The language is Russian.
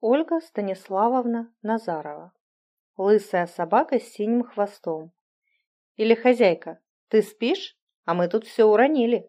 Ольга Станиславовна Назарова. Лысая собака с синим хвостом. Или хозяйка, ты спишь? А мы тут все уронили.